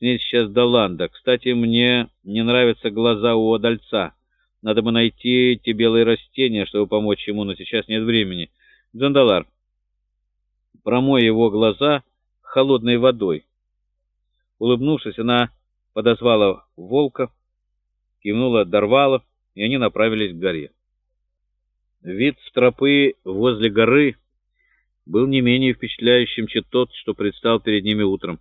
мне сейчас до Ланда. Кстати, мне не нравятся глаза у удальца. Надо бы найти те белые растения, чтобы помочь ему, но сейчас нет времени. Джандалар, промой его глаза холодной водой. Улыбнувшись, она подозвала волка, кивнула Дарвала, и они направились к горе. Вид с тропы возле горы был не менее впечатляющим, чем тот, что предстал перед ними утром.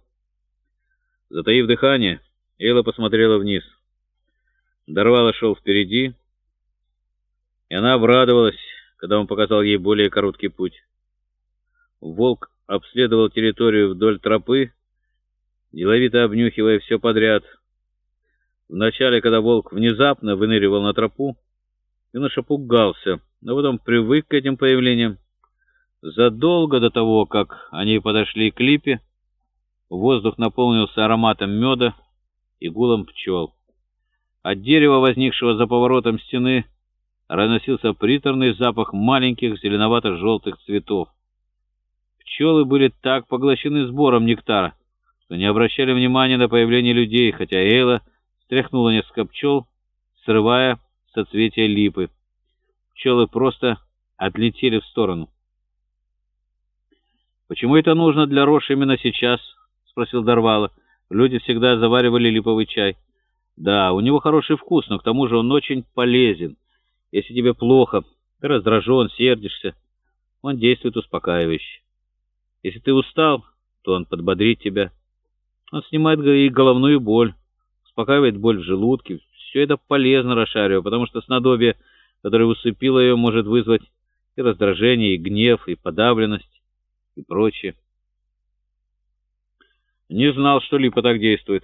Затаив дыхание, Эйла посмотрела вниз. Дарвала шел впереди, и она обрадовалась, когда он показал ей более короткий путь. Волк обследовал территорию вдоль тропы, деловито обнюхивая все подряд. Вначале, когда волк внезапно выныривал на тропу, юноша пугался, но потом привык к этим появлениям. Задолго до того, как они подошли к липе, воздух наполнился ароматом меда и гулом пчел. От дерева, возникшего за поворотом стены, разносился приторный запах маленьких зеленовато-желтых цветов. Пчелы были так поглощены сбором нектара, что не обращали внимания на появление людей, хотя Эйла стряхнула несколько пчел, срывая соцветия липы. Пчелы просто отлетели в сторону. «Почему это нужно для Рош именно сейчас?» — спросил Дарвала. «Люди всегда заваривали липовый чай». «Да, у него хороший вкус, но к тому же он очень полезен. Если тебе плохо, ты раздражен, сердишься, он действует успокаивающе. Если ты устал, то он подбодрит тебя. Он снимает и головную боль, успокаивает боль в желудке. Все это полезно Рошарио, потому что снадобье, которое усыпило ее, может вызвать и раздражение, и гнев, и подавленность и прочее. Не знал, что липа так действует.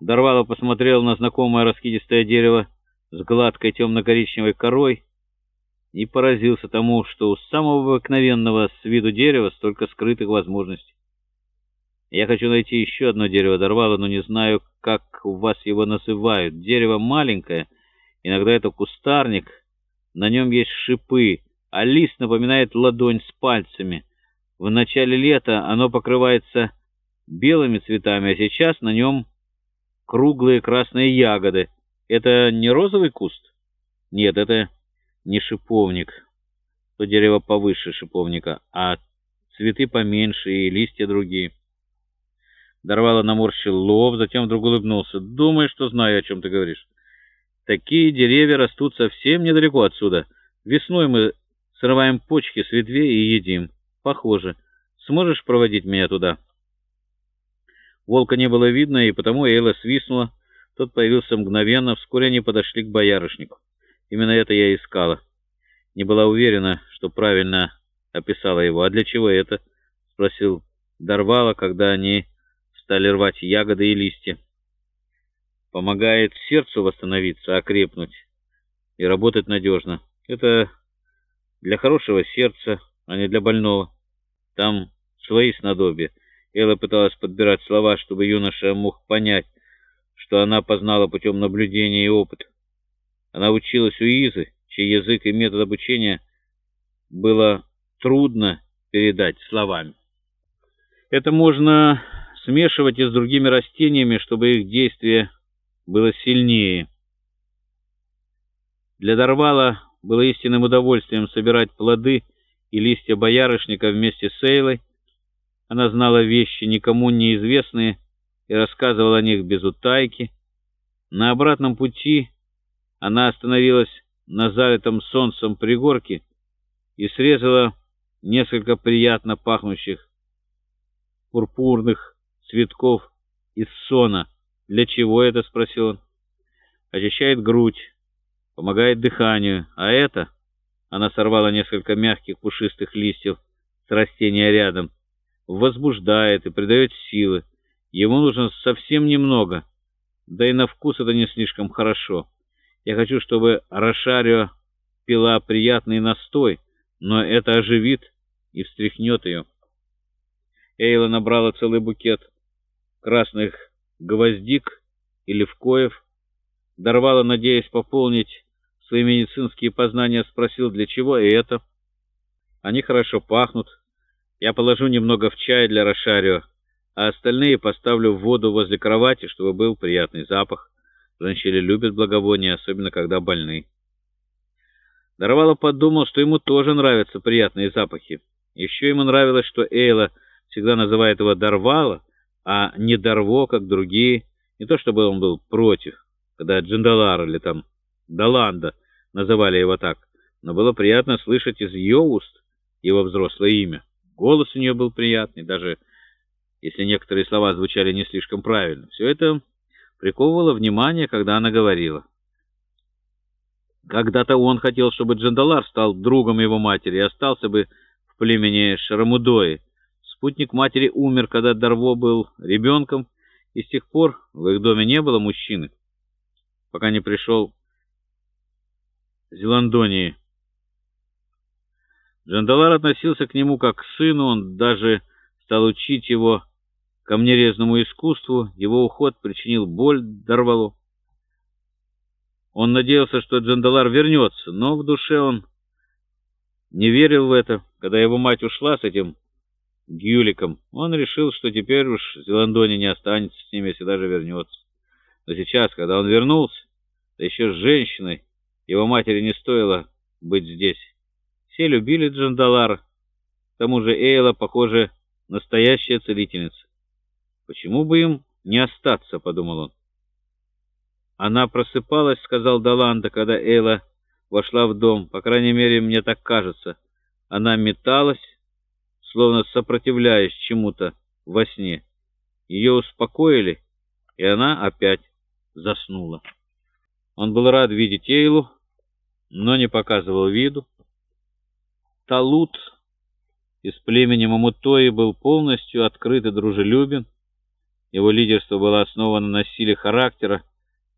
Дарвало посмотрел на знакомое раскидистое дерево с гладкой темно-коричневой корой и поразился тому, что у самого обыкновенного с виду дерева столько скрытых возможностей. Я хочу найти еще одно дерево Дарвала, но не знаю, как у вас его называют. Дерево маленькое, иногда это кустарник, на нем есть шипы, а лист напоминает ладонь с пальцами — в начале лета оно покрывается белыми цветами, а сейчас на нем круглые красные ягоды. Это не розовый куст? Нет, это не шиповник. То дерево повыше шиповника, а цветы поменьше и листья другие. Дарвала наморщил лоб, затем вдруг улыбнулся. «Думаю, что знаю, о чем ты говоришь. Такие деревья растут совсем недалеко отсюда. Весной мы срываем почки с ветвей и едим». «Похоже. Сможешь проводить меня туда?» Волка не было видно, и потому Эйла свистнула. Тот появился мгновенно. Вскоре они подошли к боярышнику. Именно это я искала. Не была уверена, что правильно описала его. «А для чего это?» — спросил Дарвала, когда они стали рвать ягоды и листья. «Помогает сердцу восстановиться, окрепнуть и работать надежно. Это для хорошего сердца» а не для больного. Там свои снадобья. Элла пыталась подбирать слова, чтобы юноша мог понять, что она познала путем наблюдения и опыта. Она училась у Изы, чей язык и метод обучения было трудно передать словами. Это можно смешивать и с другими растениями, чтобы их действие было сильнее. Для Дарвала было истинным удовольствием собирать плоды и листья боярышника вместе с Эйлой. Она знала вещи никому неизвестные и рассказывала о них без утайки. На обратном пути она остановилась на залитом солнцем пригорке и срезала несколько приятно пахнущих пурпурных цветков из сона. «Для чего это?» — спросил он. «Очищает грудь, помогает дыханию, а это...» Она сорвала несколько мягких пушистых листьев с растения рядом. Возбуждает и придает силы. Ему нужно совсем немного. Да и на вкус это не слишком хорошо. Я хочу, чтобы Рошарио пила приятный настой, но это оживит и встряхнет ее. Эйла набрала целый букет красных гвоздик и левкоев, дорвала, надеясь пополнить свои медицинские познания, спросил, для чего и это. Они хорошо пахнут. Я положу немного в чай для Рошарио. а остальные поставлю в воду возле кровати, чтобы был приятный запах. Женщины любят благовония, особенно когда больны. Дарвало подумал, что ему тоже нравятся приятные запахи. Еще ему нравилось, что Эйла всегда называет его Дарвало, а не Дарво, как другие. Не то чтобы он был против, когда Джандалар или там Даланда называли его так, но было приятно слышать из ее уст его взрослое имя. Голос у нее был приятный, даже если некоторые слова звучали не слишком правильно. Все это приковывало внимание, когда она говорила. Когда-то он хотел, чтобы Джандалар стал другом его матери и остался бы в племени Шарамудои. Спутник матери умер, когда Дарво был ребенком, и с тех пор в их доме не было мужчины, пока не пришел Зеландонии. Джандалар относился к нему как к сыну, он даже стал учить его камнерезному искусству, его уход причинил боль Дарвало. Он надеялся, что Джандалар вернется, но в душе он не верил в это. Когда его мать ушла с этим Гюликом, он решил, что теперь уж Зеландони не останется с ними, если даже вернется. Но сейчас, когда он вернулся, да еще с женщиной, его матери не стоило быть здесь. Все любили Джандалара. К тому же Эйла, похоже, настоящая целительница. «Почему бы им не остаться?» — подумал он. «Она просыпалась», — сказал Даланда, когда Эйла вошла в дом. «По крайней мере, мне так кажется. Она металась, словно сопротивляясь чему-то во сне. Ее успокоили, и она опять заснула». Он был рад видеть Эйлу, но не показывал виду. Талут из племени Мамутои был полностью открыт и дружелюбен. Его лидерство было основано на силе характера,